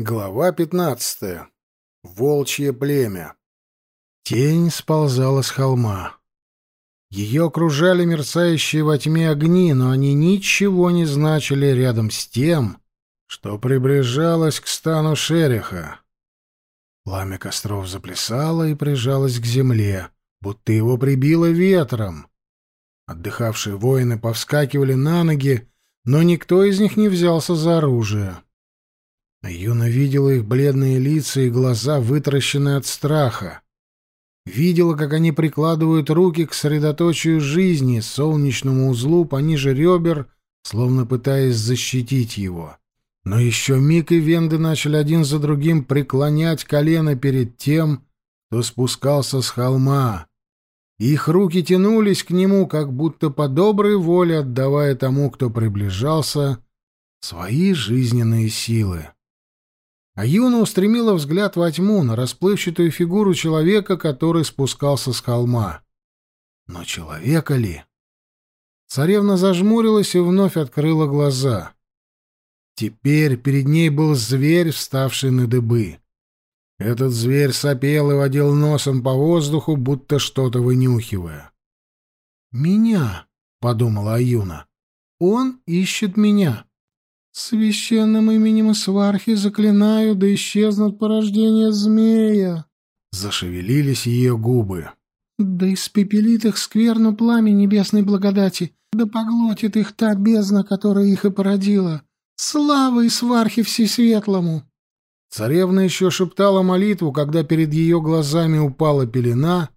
Глава пятнадцатая. Волчье племя. Тень сползала с холма. Ее окружали мерцающие во тьме огни, но они ничего не значили рядом с тем, что приближалось к стану Шериха. Пламя костров заплясало и прижалось к земле, будто его прибило ветром. Отдыхавшие воины повскакивали на ноги, но никто из них не взялся за оружие. Юна видела их бледные лица и глаза, вытаращенные от страха. Видела, как они прикладывают руки к средоточию жизни, солнечному узлу пониже ребер, словно пытаясь защитить его. Но еще миг и венды начали один за другим преклонять колено перед тем, кто спускался с холма. Их руки тянулись к нему, как будто по доброй воле отдавая тому, кто приближался, свои жизненные силы. А Юна устремила взгляд во тьму на расплывчатую фигуру человека, который спускался с холма. Но человека ли? Царевна зажмурилась и вновь открыла глаза. Теперь перед ней был зверь, вставший на дыбы. Этот зверь сопел и водил носом по воздуху, будто что-то вынюхивая. «Меня», — подумала Аюна, — «он ищет меня». Священным именем Свархи заклинаю, да исчезнут порождения змея. Зашевелились ее губы. Да испепелит их скверно пламя небесной благодати, да поглотит их та бездна, которая их и породила. Слава и свархи всесветлому! Царевна еще шептала молитву, когда перед ее глазами упала пелена,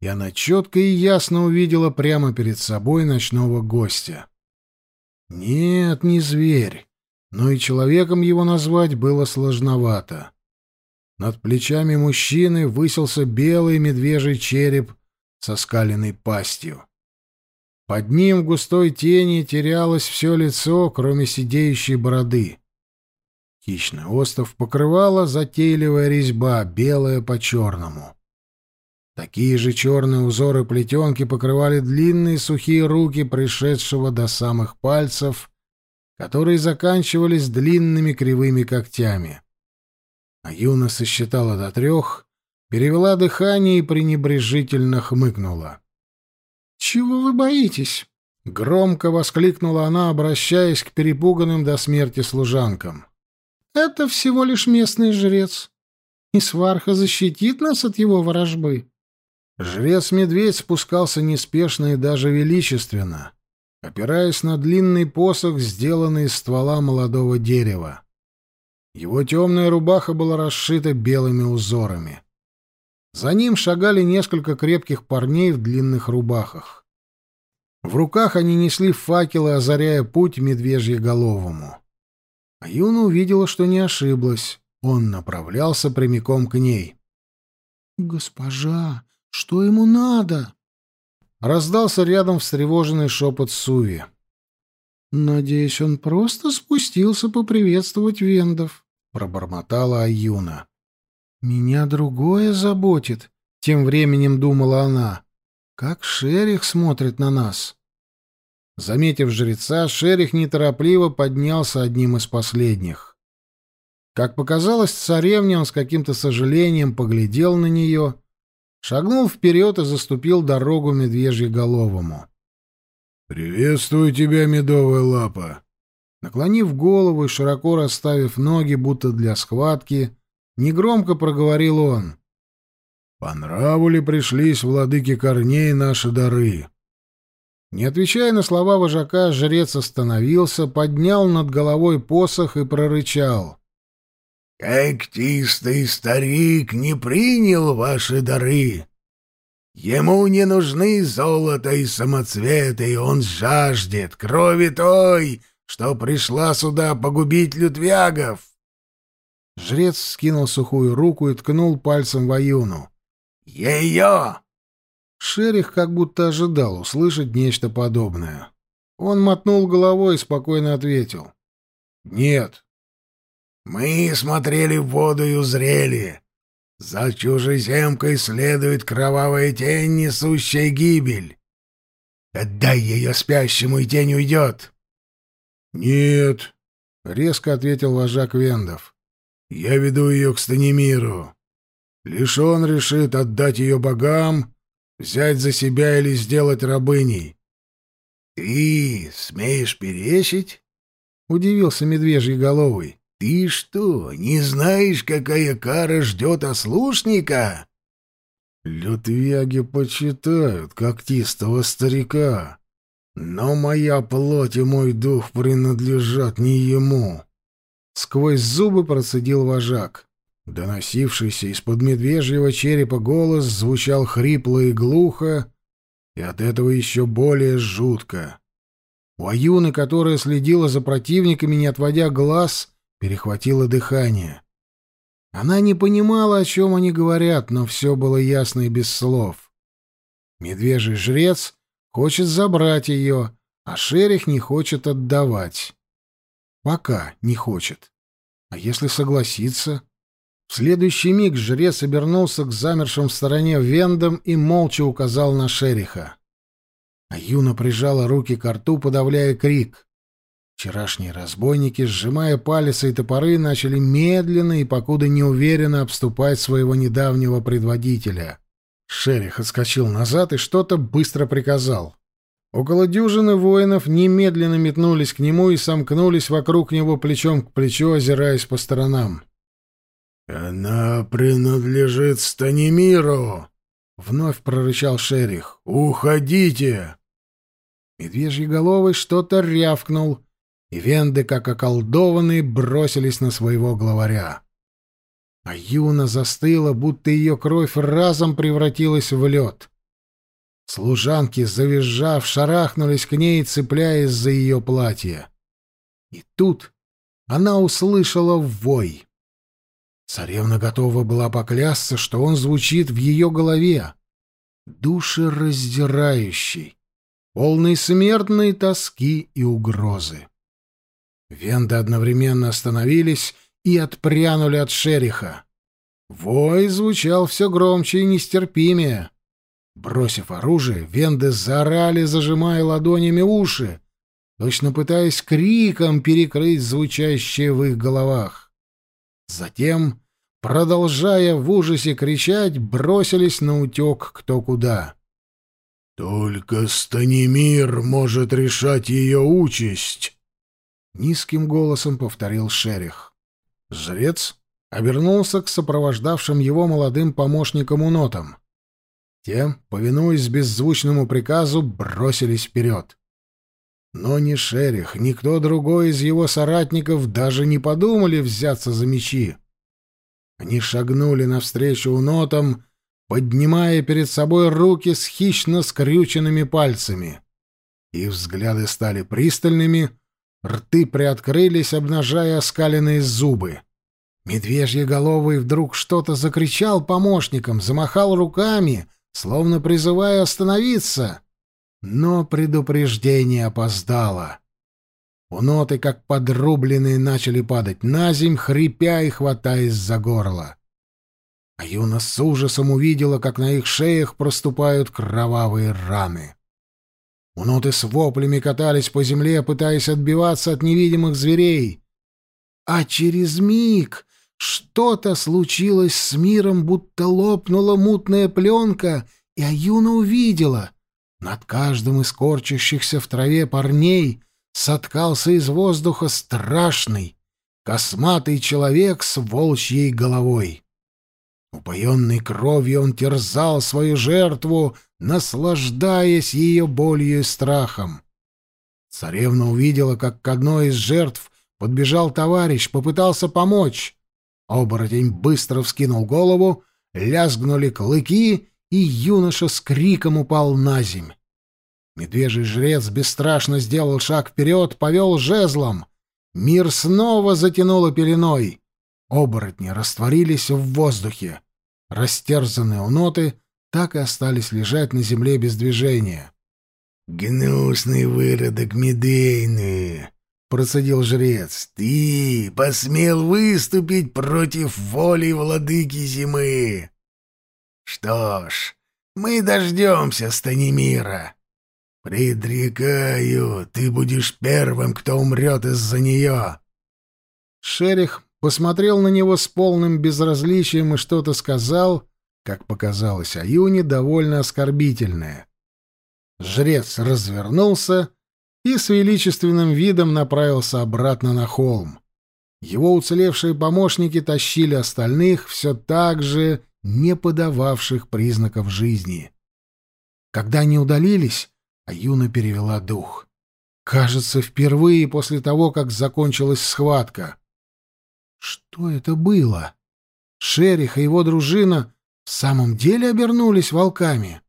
и она четко и ясно увидела прямо перед собой ночного гостя. Нет, не зверь но и человеком его назвать было сложновато. Над плечами мужчины высился белый медвежий череп со скаленной пастью. Под ним в густой тени терялось все лицо, кроме сидеющей бороды. Хищный остов покрывала затейливая резьба, белая по черному. Такие же черные узоры плетенки покрывали длинные сухие руки пришедшего до самых пальцев которые заканчивались длинными кривыми когтями. А Юна сосчитала до трех, перевела дыхание и пренебрежительно хмыкнула. «Чего вы боитесь?» — громко воскликнула она, обращаясь к перепуганным до смерти служанкам. «Это всего лишь местный жрец. И сварха защитит нас от его ворожбы». Жрец-медведь спускался неспешно и даже величественно — опираясь на длинный посох, сделанный из ствола молодого дерева. Его темная рубаха была расшита белыми узорами. За ним шагали несколько крепких парней в длинных рубахах. В руках они несли факелы, озаряя путь медвежьеголовому. А Юна увидела, что не ошиблась. Он направлялся прямиком к ней. «Госпожа, что ему надо?» Раздался рядом встревоженный шепот Суви. «Надеюсь, он просто спустился поприветствовать вендов», — пробормотала Аюна. «Меня другое заботит», — тем временем думала она. «Как Шерих смотрит на нас». Заметив жреца, Шерих неторопливо поднялся одним из последних. Как показалось царевне, он с каким-то сожалением поглядел на нее шагнул вперед и заступил дорогу медвежьеголовому. «Приветствую тебя, медовая лапа!» Наклонив голову и широко расставив ноги, будто для схватки, негромко проговорил он. «По нраву ли пришлись владыки корней наши дары?» Не отвечая на слова вожака, жрец остановился, поднял над головой посох и прорычал. Когтистый старик не принял ваши дары. Ему не нужны золото и самоцветы, он жаждет крови той, что пришла сюда погубить лютвягов. Жрец скинул сухую руку и ткнул пальцем в Аюну. «Ее!» Шерих как будто ожидал услышать нечто подобное. Он мотнул головой и спокойно ответил. «Нет, мы смотрели в воду и узрели. За чужеземкой следует кровавая тень, несущая гибель. Отдай ее спящему, и тень уйдет. — Нет, — резко ответил вожак Вендов. Я веду ее к Станимиру. Лишь он решит отдать ее богам, взять за себя или сделать рабыней. — Ты смеешь перечить? — удивился медвежьеголовый. — Ты что, не знаешь, какая кара ждет ослушника? — Лютвяги почитают когтистого старика, но моя плоть и мой дух принадлежат не ему. Сквозь зубы процедил вожак. Доносившийся из-под медвежьего черепа голос звучал хрипло и глухо, и от этого еще более жутко. У Аюны, которая следила за противниками, не отводя глаз, перехватило дыхание. Она не понимала, о чем они говорят, но все было ясно и без слов. Медвежий жрец хочет забрать ее, а Шерих не хочет отдавать. Пока не хочет. А если согласиться? В следующий миг жрец обернулся к замершим в стороне вендам и молча указал на Шериха. А Юна прижала руки к рту, подавляя крик. Вчерашние разбойники, сжимая палицы и топоры, начали медленно и покуда неуверенно обступать своего недавнего предводителя. Шерих отскочил назад и что-то быстро приказал. Около дюжины воинов немедленно метнулись к нему и сомкнулись вокруг него плечом к плечу, озираясь по сторонам. «Она принадлежит Станимиру!» — вновь прорычал Шерих. «Уходите!» Медвежьеголовый что-то рявкнул, и венды, как околдованные, бросились на своего главаря. А Юна застыла, будто ее кровь разом превратилась в лед. Служанки, завизжав, шарахнулись к ней, цепляясь за ее платье. И тут она услышала вой. Царевна готова была поклясться, что он звучит в ее голове. Душераздирающий, полный смертной тоски и угрозы. Венды одновременно остановились и отпрянули от шериха. Вой звучал все громче и нестерпимее. Бросив оружие, венды заорали, зажимая ладонями уши, точно пытаясь криком перекрыть звучащее в их головах. Затем, продолжая в ужасе кричать, бросились на утек кто куда. «Только Станимир может решать ее участь!» Низким голосом повторил Шерих. Жрец обернулся к сопровождавшим его молодым помощникам-унотам. Те, повинуясь беззвучному приказу, бросились вперед. Но ни Шерих, ни кто другой из его соратников даже не подумали взяться за мечи. Они шагнули навстречу унотам, поднимая перед собой руки с хищно скрюченными пальцами. Их взгляды стали пристальными, рты приоткрылись, обнажая оскаленные зубы. Медвежьеголовый вдруг что-то закричал помощникам, замахал руками, словно призывая остановиться — но предупреждение опоздало. Уноты, как подрубленные, начали падать на земь, хрипя и хватаясь за горло. А Юна с ужасом увидела, как на их шеях проступают кровавые раны. Уноты с воплями катались по земле, пытаясь отбиваться от невидимых зверей. А через миг что-то случилось с миром, будто лопнула мутная пленка, и Аюна увидела — над каждым из корчащихся в траве парней соткался из воздуха страшный, косматый человек с волчьей головой. Упоенный кровью он терзал свою жертву, наслаждаясь ее болью и страхом. Царевна увидела, как к одной из жертв подбежал товарищ, попытался помочь. Оборотень быстро вскинул голову, лязгнули клыки, и юноша с криком упал на земь. Медвежий жрец бесстрашно сделал шаг вперед, повел жезлом. Мир снова затянуло пеленой. Оборотни растворились в воздухе. Растерзанные уноты так и остались лежать на земле без движения. «Гнусный выродок Медейны!» — процедил жрец. «Ты посмел выступить против воли владыки зимы!» Что ж, мы дождемся Станимира. Предрекаю, ты будешь первым, кто умрет из-за нее. Шерих посмотрел на него с полным безразличием и что-то сказал, как показалось Аюне, довольно оскорбительное. Жрец развернулся и с величественным видом направился обратно на холм. Его уцелевшие помощники тащили остальных, все так же не подававших признаков жизни. Когда они удалились, Аюна перевела дух. Кажется, впервые после того, как закончилась схватка. Что это было? Шерих и его дружина в самом деле обернулись волками?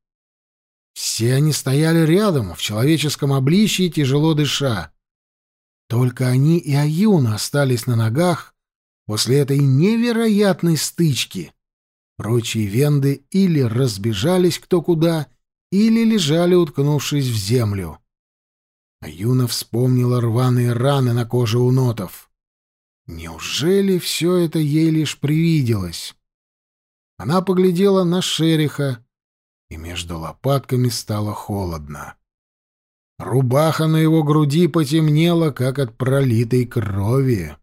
Все они стояли рядом, в человеческом обличье, тяжело дыша. Только они и Аюна остались на ногах после этой невероятной стычки. Прочие венды или разбежались кто куда, или лежали, уткнувшись в землю. Аюна вспомнила рваные раны на коже у нотов. Неужели все это ей лишь привиделось? Она поглядела на шериха, и между лопатками стало холодно. Рубаха на его груди потемнела, как от пролитой крови.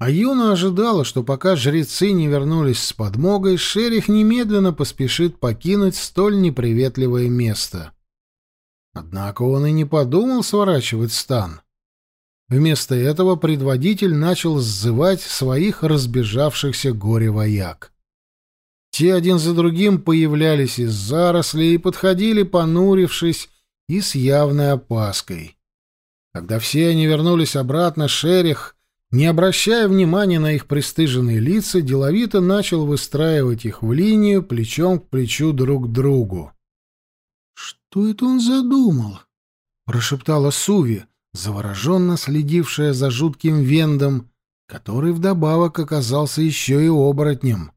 А Юна ожидала, что пока жрецы не вернулись с подмогой, шерих немедленно поспешит покинуть столь неприветливое место. Однако он и не подумал сворачивать стан. Вместо этого предводитель начал сзывать своих разбежавшихся горе-вояк. Те один за другим появлялись из зарослей и подходили, понурившись и с явной опаской. Когда все они вернулись обратно, Шерих, не обращая внимания на их пристыженные лица, деловито начал выстраивать их в линию плечом к плечу друг к другу. «Что это он задумал?» — прошептала Суви, завороженно следившая за жутким вендом, который вдобавок оказался еще и оборотнем.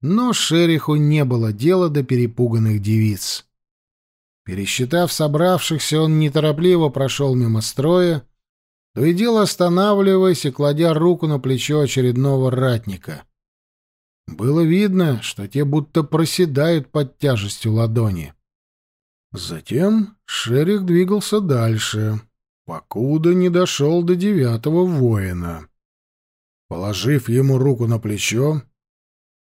Но шериху не было дела до перепуганных девиц. Пересчитав собравшихся, он неторопливо прошел мимо строя, то и дело останавливаясь и кладя руку на плечо очередного ратника. Было видно, что те будто проседают под тяжестью ладони. Затем Шерих двигался дальше покуда не дошел до девятого воина. Положив ему руку на плечо,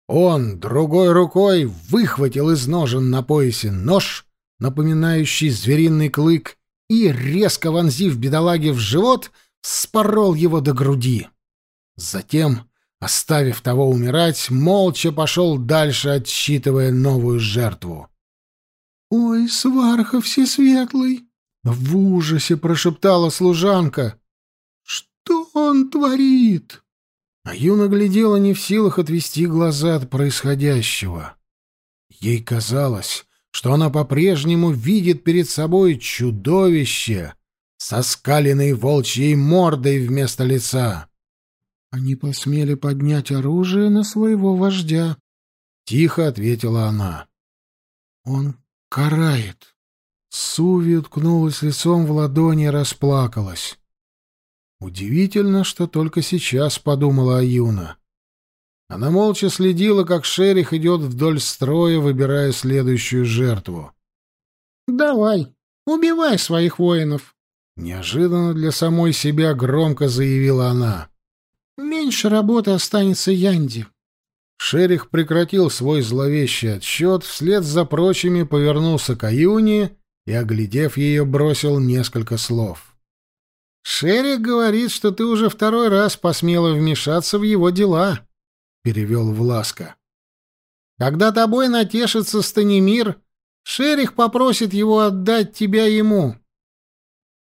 он другой рукой выхватил из ножен на поясе нож, напоминающий звериный клык, и, резко вонзив бедолаге в живот, спорол его до груди. Затем, оставив того умирать, молча пошел дальше, отсчитывая новую жертву. — Ой, сварха всесветлый! В ужасе прошептала служанка. «Что он творит?» А Юна глядела не в силах отвести глаза от происходящего. Ей казалось, что она по-прежнему видит перед собой чудовище со скаленной волчьей мордой вместо лица. «Они посмели поднять оружие на своего вождя», — тихо ответила она. «Он карает. Суви уткнулась лицом в ладони и расплакалась. Удивительно, что только сейчас подумала Аюна. Она молча следила, как Шерих идет вдоль строя, выбирая следующую жертву. «Давай, убивай своих воинов!» Неожиданно для самой себя громко заявила она. «Меньше работы останется Янди». Шерих прекратил свой зловещий отсчет, вслед за прочими повернулся к Аюне и, оглядев ее, бросил несколько слов. «Шерик говорит, что ты уже второй раз посмела вмешаться в его дела», — перевел Власка. «Когда тобой натешится Станимир, Шерих попросит его отдать тебя ему».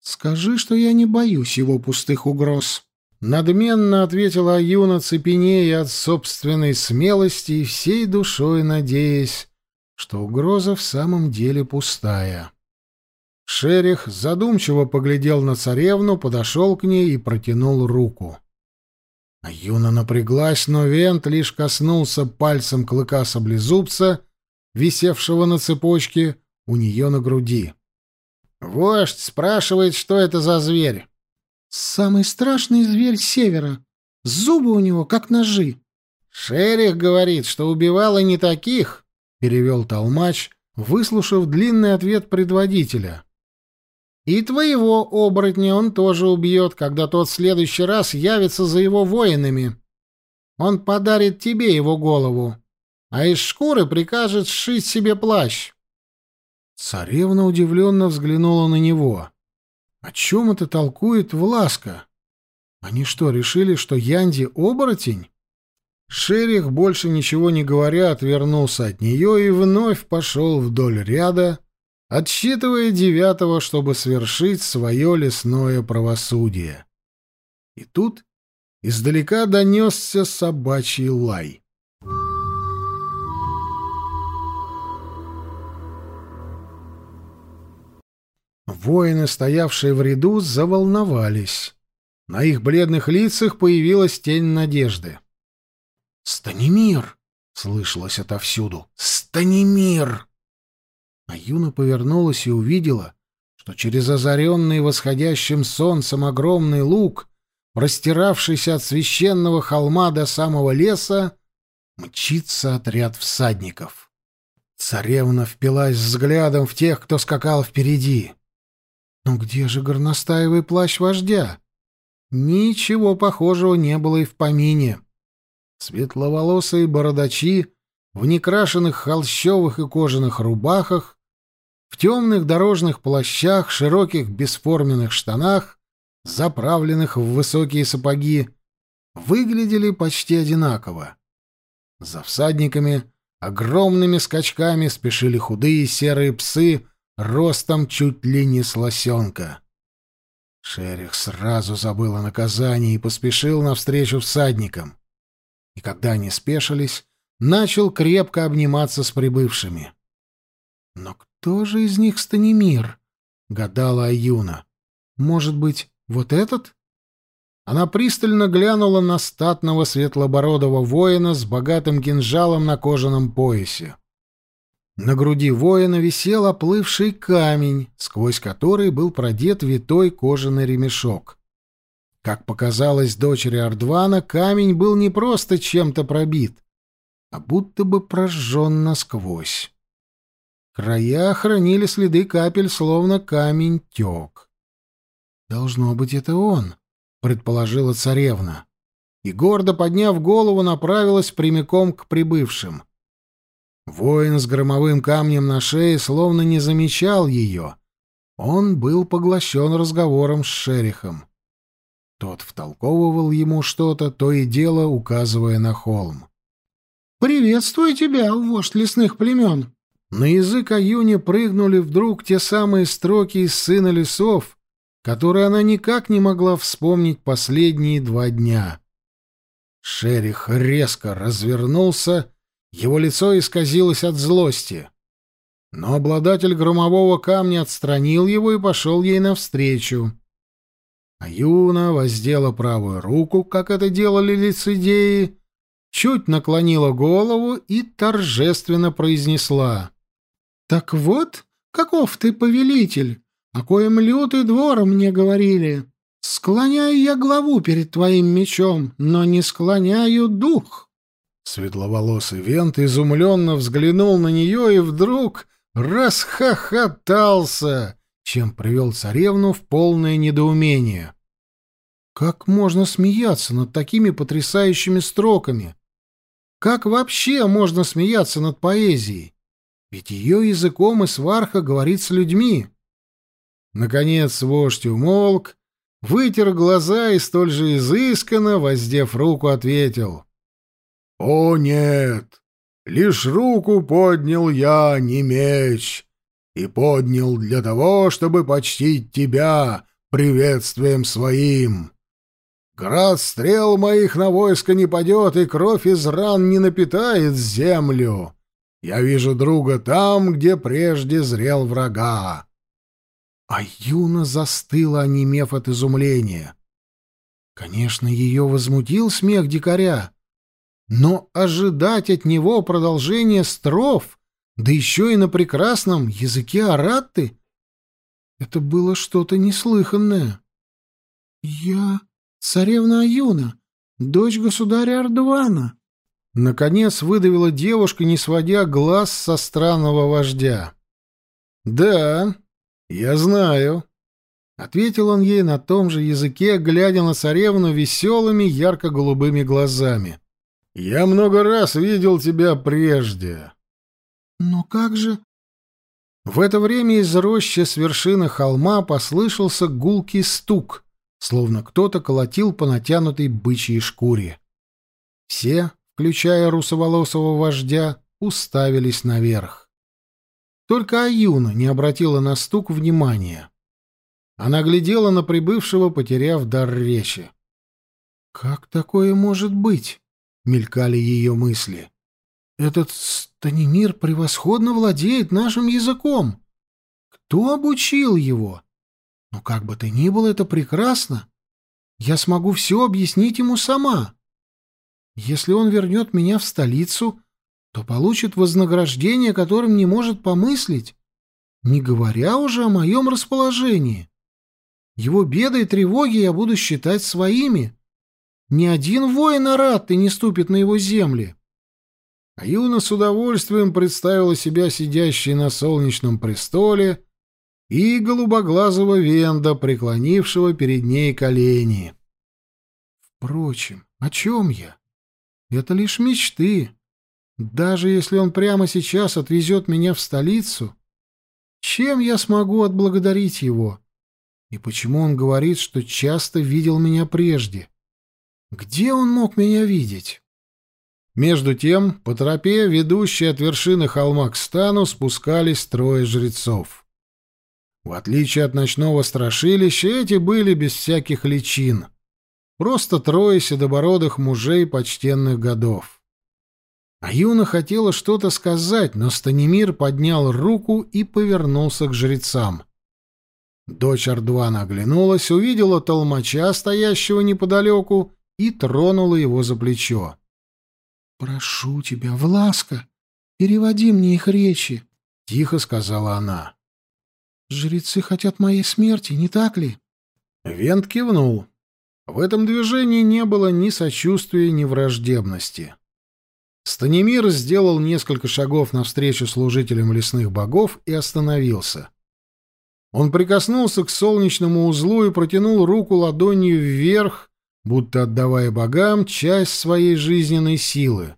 «Скажи, что я не боюсь его пустых угроз», — надменно ответила Аюна, цепенея от собственной смелости и всей душой надеясь, что угроза в самом деле пустая. Шерих задумчиво поглядел на царевну, подошел к ней и протянул руку. А Юна напряглась, но Вент лишь коснулся пальцем клыка саблезубца, висевшего на цепочке у нее на груди. «Вождь спрашивает, что это за зверь?» «Самый страшный зверь севера. Зубы у него, как ножи». «Шерих говорит, что убивал и не таких», — перевел толмач, выслушав длинный ответ предводителя. И твоего оборотня он тоже убьет, когда тот в следующий раз явится за его воинами. Он подарит тебе его голову, а из шкуры прикажет сшить себе плащ. Царевна удивленно взглянула на него. О чем это толкует Власка? Они что, решили, что Янди — оборотень? Шерих, больше ничего не говоря, отвернулся от нее и вновь пошел вдоль ряда, отсчитывая девятого, чтобы свершить свое лесное правосудие. И тут издалека донесся собачий лай. Воины, стоявшие в ряду, заволновались. На их бледных лицах появилась тень надежды. «Станимир!» — слышалось отовсюду. «Станимир!» А Юна повернулась и увидела, что через озаренный восходящим солнцем огромный луг, простиравшийся от священного холма до самого леса, мчится отряд всадников. Царевна впилась взглядом в тех, кто скакал впереди. «Ну где же горностаевый плащ вождя?» Ничего похожего не было и в помине. Светловолосые бородачи в некрашенных холщовых и кожаных рубахах, в темных дорожных плащах, широких бесформенных штанах, заправленных в высокие сапоги, выглядели почти одинаково. За всадниками огромными скачками спешили худые серые псы ростом чуть ли не с лосенка. Шерих сразу забыл о наказании и поспешил навстречу всадникам. И когда они спешились, начал крепко обниматься с прибывшими. «Но кто же из них Станимир?» — гадала Аюна. «Может быть, вот этот?» Она пристально глянула на статного светлобородого воина с богатым кинжалом на кожаном поясе. На груди воина висел оплывший камень, сквозь который был продет витой кожаный ремешок. Как показалось дочери Ардвана, камень был не просто чем-то пробит, а будто бы прожжен насквозь. Края хранили следы капель, словно камень тек. «Должно быть, это он», — предположила царевна. И, гордо подняв голову, направилась прямиком к прибывшим. Воин с громовым камнем на шее словно не замечал ее. Он был поглощен разговором с шерихом. Тот втолковывал ему что-то, то и дело указывая на холм. «Приветствую тебя, вождь лесных племен!» На язык Аюни прыгнули вдруг те самые строки из «Сына лесов», которые она никак не могла вспомнить последние два дня. Шерих резко развернулся его лицо исказилось от злости. Но обладатель громового камня отстранил его и пошел ей навстречу. А Юна воздела правую руку, как это делали лицедеи, чуть наклонила голову и торжественно произнесла. «Так вот, каков ты повелитель, о коем лютый двор мне говорили. Склоняю я главу перед твоим мечом, но не склоняю дух». Светловолосый Вент изумленно взглянул на нее и вдруг расхохотался, чем привел царевну в полное недоумение. Как можно смеяться над такими потрясающими строками? Как вообще можно смеяться над поэзией? Ведь ее языком и сварха говорит с людьми. Наконец вождь умолк, вытер глаза и столь же изысканно, воздев руку, ответил. «О, нет! Лишь руку поднял я, не меч, и поднял для того, чтобы почтить тебя приветствием своим. Град стрел моих на войско не падет, и кровь из ран не напитает землю. Я вижу друга там, где прежде зрел врага». А Юна застыла, онемев от изумления. Конечно, ее возмутил смех дикаря, но ожидать от него продолжения строф, да еще и на прекрасном языке аратты, это было что-то неслыханное. «Я царевна Аюна, дочь государя Ардуана», — наконец выдавила девушка, не сводя глаз со странного вождя. «Да, я знаю. Ответил он ей на том же языке, глядя на царевну веселыми ярко-голубыми глазами. «Я много раз видел тебя прежде». «Но как же...» В это время из рощи с вершины холма послышался гулкий стук, словно кто-то колотил по натянутой бычьей шкуре. Все, включая русоволосого вождя, уставились наверх. Только Аюна не обратила на стук внимания. Она глядела на прибывшего, потеряв дар речи. «Как такое может быть?» — мелькали ее мысли. «Этот Станимир превосходно владеет нашим языком. Кто обучил его? Но как бы то ни было, это прекрасно. Я смогу все объяснить ему сама. Если он вернет меня в столицу, то получит вознаграждение, которым не может помыслить, не говоря уже о моем расположении. Его беды и тревоги я буду считать своими. Ни один воин Аратты не ступит на его земли. А Юна с удовольствием представила себя сидящей на солнечном престоле и голубоглазого Венда, преклонившего перед ней колени. Впрочем, о чем я? Это лишь мечты. Даже если он прямо сейчас отвезет меня в столицу, чем я смогу отблагодарить его? И почему он говорит, что часто видел меня прежде? Где он мог меня видеть? Между тем, по тропе, ведущей от вершины холма к стану, спускались трое жрецов. В отличие от ночного страшилища, эти были без всяких личин. Просто трое седобородых мужей почтенных годов. А Юна хотела что-то сказать, но Станимир поднял руку и повернулся к жрецам. Дочь Ардвана оглянулась, увидела толмача, стоящего неподалеку, и тронула его за плечо. — Прошу тебя, Власка, переводи мне их речи, — тихо сказала она. — Жрецы хотят моей смерти, не так ли? Вент кивнул. В этом движении не было ни сочувствия, ни враждебности. Станимир сделал несколько шагов навстречу служителям лесных богов и остановился. Он прикоснулся к солнечному узлу и протянул руку ладонью вверх, будто отдавая богам часть своей жизненной силы.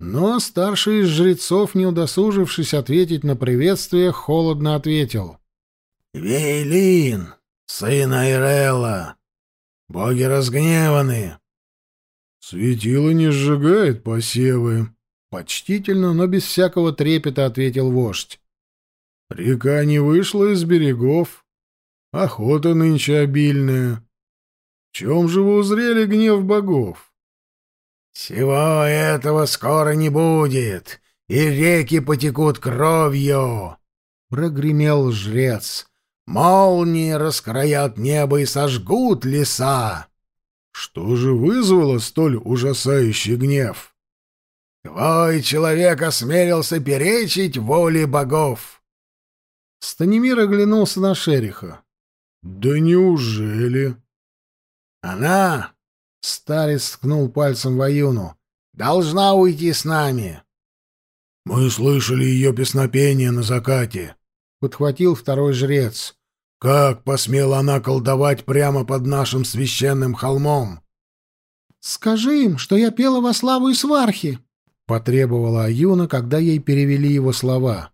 Но старший из жрецов, не удосужившись ответить на приветствие, холодно ответил. «Вейлин, сын Айрелла, боги разгневаны». «Светило не сжигает посевы», — почтительно, но без всякого трепета ответил вождь. Река не вышла из берегов. Охота нынче обильная. В чем же вы узрели гнев богов? Всего этого скоро не будет, и реки потекут кровью, — прогремел жрец. Молнии раскроят небо и сожгут леса. Что же вызвало столь ужасающий гнев? Твой человек осмелился перечить воле богов. Станимир оглянулся на Шериха. «Да неужели?» «Она...» — старец ткнул пальцем в Аюну. «Должна уйти с нами». «Мы слышали ее песнопение на закате», — подхватил второй жрец. «Как посмела она колдовать прямо под нашим священным холмом?» «Скажи им, что я пела во славу и свархи», — потребовала Аюна, когда ей перевели его слова.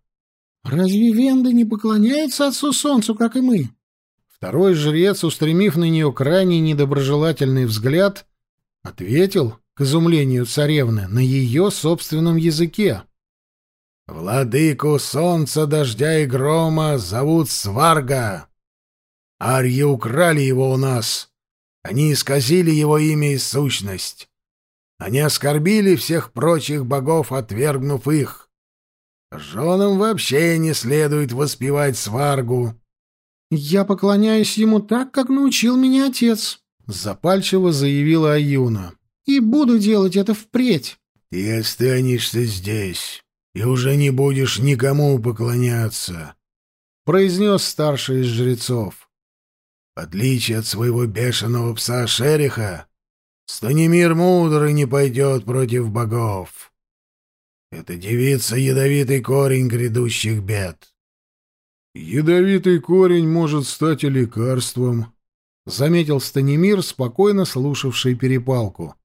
Разве венды не поклоняются отцу солнцу, как и мы? Второй жрец, устремив на нее крайне недоброжелательный взгляд, ответил, к изумлению царевны, на ее собственном языке. «Владыку солнца, дождя и грома зовут Сварга. Арьи украли его у нас. Они исказили его имя и сущность. Они оскорбили всех прочих богов, отвергнув их. Женам вообще не следует воспевать сваргу. «Я поклоняюсь ему так, как научил меня отец», — запальчиво заявила Аюна. «И буду делать это впредь». «Ты останешься здесь и уже не будешь никому поклоняться», — произнес старший из жрецов. «В отличие от своего бешеного пса Шериха, Станимир Мудрый не пойдет против богов». Это девица — ядовитый корень грядущих бед. Ядовитый корень может стать и лекарством, — заметил Станимир, спокойно слушавший перепалку.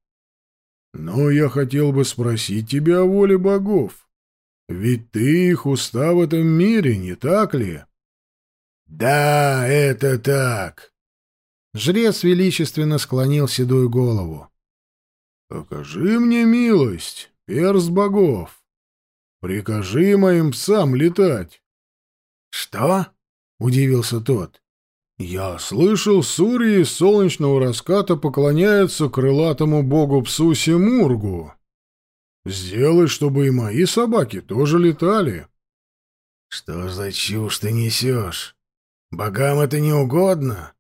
Но я хотел бы спросить тебя о воле богов. Ведь ты их уста в этом мире, не так ли? Да, это так. Жрец величественно склонил седую голову. Покажи мне милость, перст богов. Прикажи моим псам летать. Что? удивился тот. Я слышал, сурьи солнечного раската поклоняются крылатому богу-псу Семургу. Сделай, чтобы и мои собаки тоже летали. Что за чушь ты несешь? Богам это не угодно?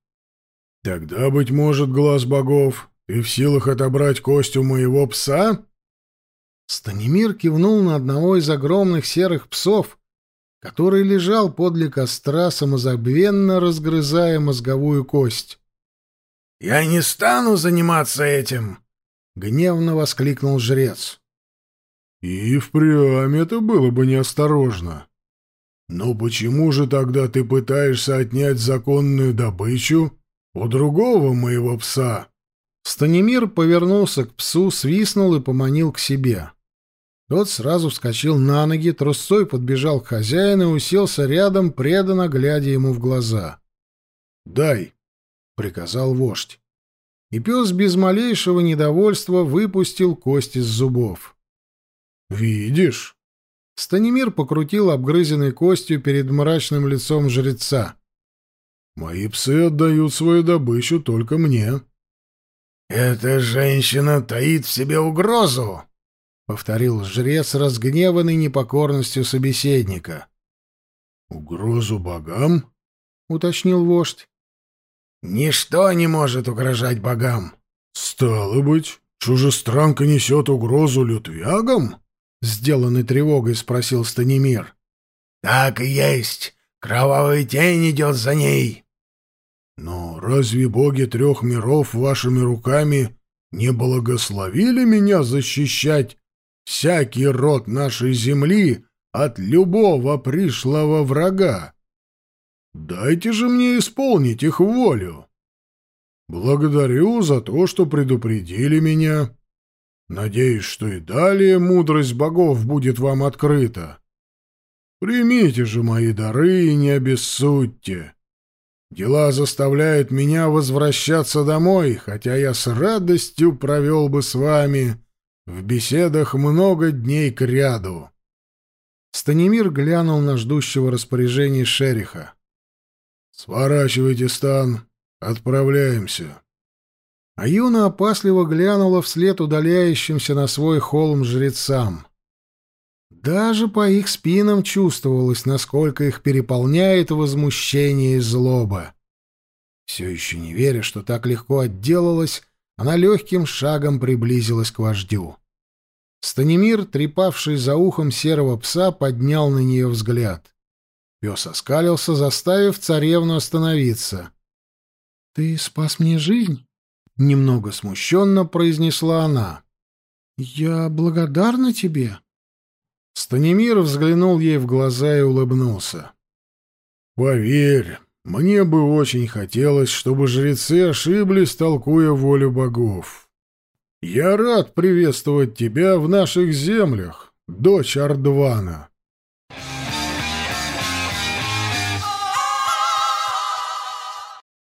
Тогда, быть может, глаз богов, ты в силах отобрать кость у моего пса? Станимир кивнул на одного из огромных серых псов, который лежал подле костра, самозабвенно разгрызая мозговую кость. «Я не стану заниматься этим!» — гневно воскликнул жрец. «И впрямь это было бы неосторожно. Но почему же тогда ты пытаешься отнять законную добычу у другого моего пса?» Станимир повернулся к псу, свистнул и поманил к себе. Тот сразу вскочил на ноги, трусцой подбежал к хозяину и уселся рядом, преданно глядя ему в глаза. «Дай!» — приказал вождь. И пес без малейшего недовольства выпустил кость из зубов. «Видишь?» Станимир покрутил обгрызенной костью перед мрачным лицом жреца. «Мои псы отдают свою добычу только мне». «Эта женщина таит в себе угрозу!» Повторил жрец, разгневанный непокорностью собеседника. Угрозу богам? уточнил вождь. Ничто не может угрожать богам. Стало быть, чужестранка несет угрозу лютвягам? Сделанный тревогой спросил Станимир. Так и есть. Кровавая тень идет за ней. Но разве боги трех миров вашими руками не благословили меня защищать всякий род нашей земли от любого пришлого врага. Дайте же мне исполнить их волю. Благодарю за то, что предупредили меня. Надеюсь, что и далее мудрость богов будет вам открыта. Примите же мои дары и не обессудьте. Дела заставляют меня возвращаться домой, хотя я с радостью провел бы с вами в беседах много дней кряду. Станимир глянул на ждущего распоряжения шериха. «Сворачивайте стан, отправляемся». А Юна опасливо глянула вслед удаляющимся на свой холм жрецам. Даже по их спинам чувствовалось, насколько их переполняет возмущение и злоба. Все еще не веря, что так легко отделалась, она легким шагом приблизилась к вождю. Станимир, трепавший за ухом серого пса, поднял на нее взгляд. Пес оскалился, заставив царевну остановиться. — Ты спас мне жизнь? — немного смущенно произнесла она. — Я благодарна тебе. Станимир взглянул ей в глаза и улыбнулся. — Поверь, мне бы очень хотелось, чтобы жрецы ошиблись, толкуя волю богов. Я рад приветствовать тебя в наших землях, дочь Ардвана.